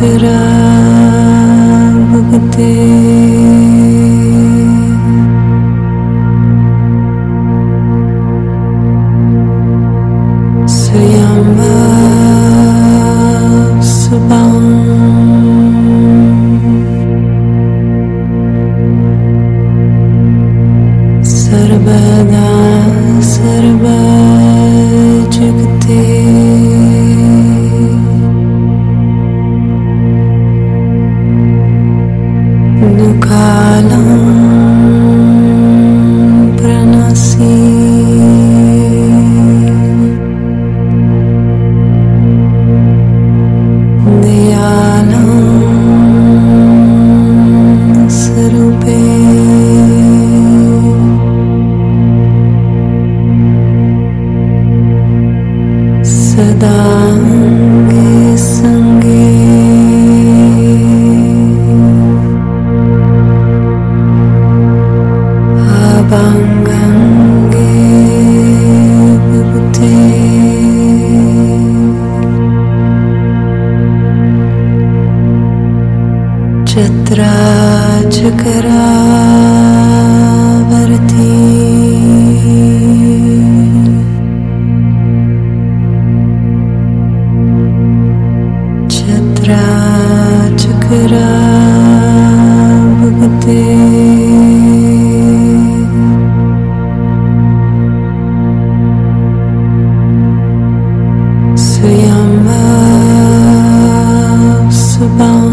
छत्राचकरावगते Oh.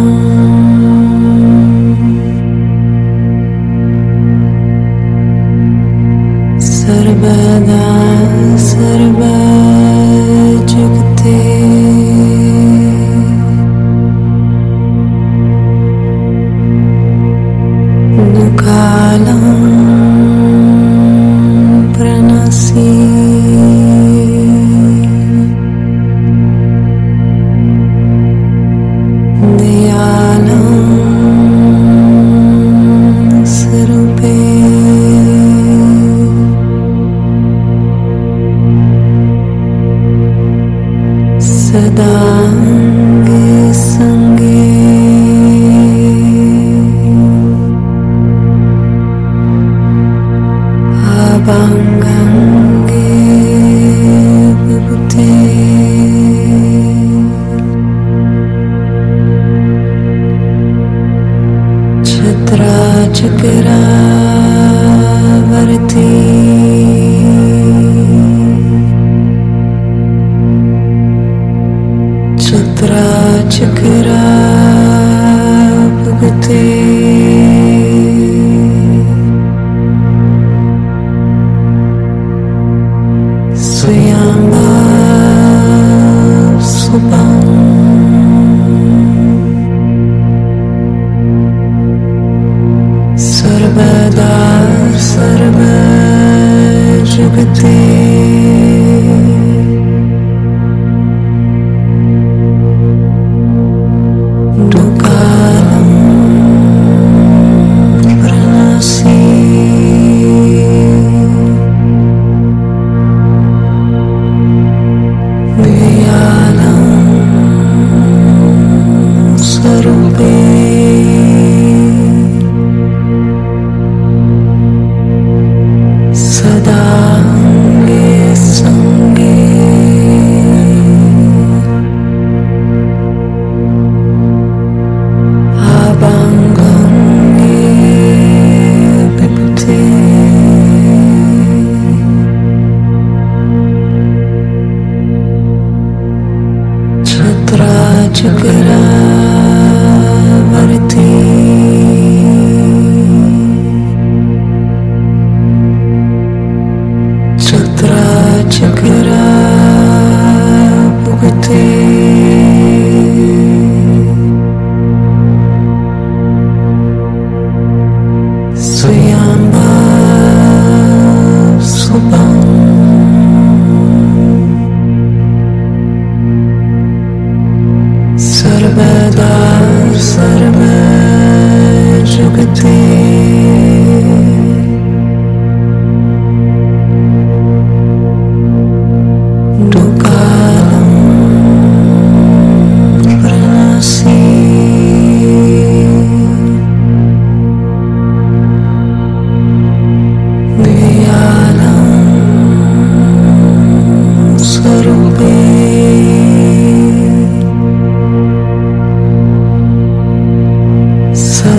Chitra Chakra Varti छत्राचकरावगते चक्रावर्ती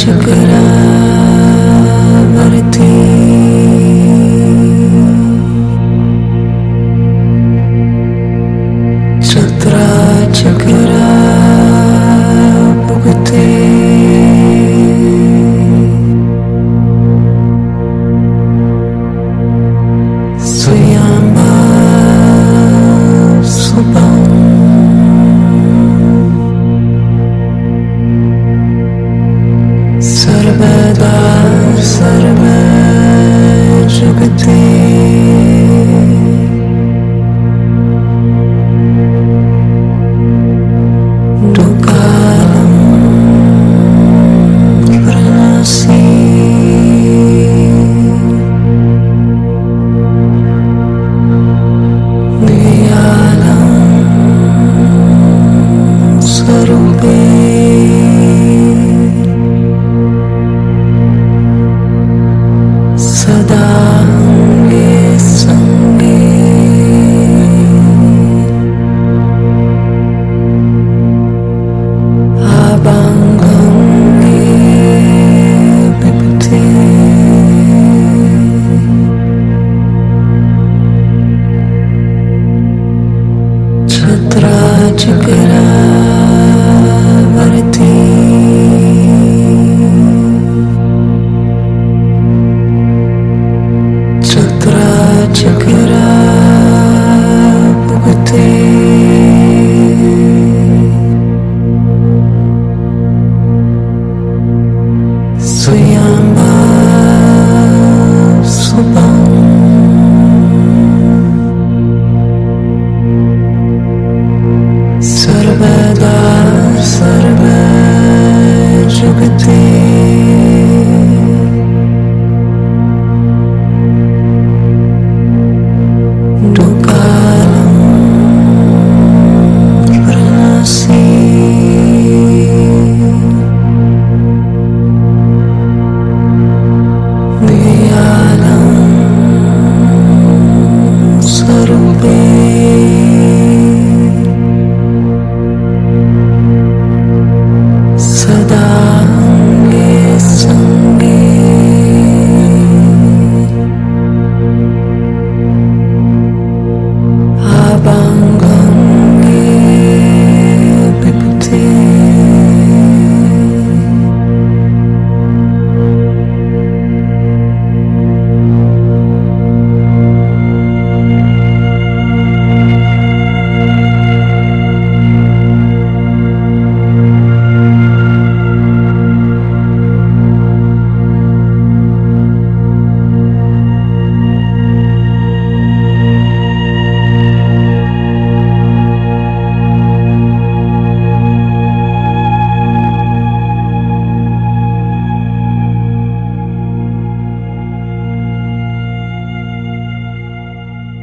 such a good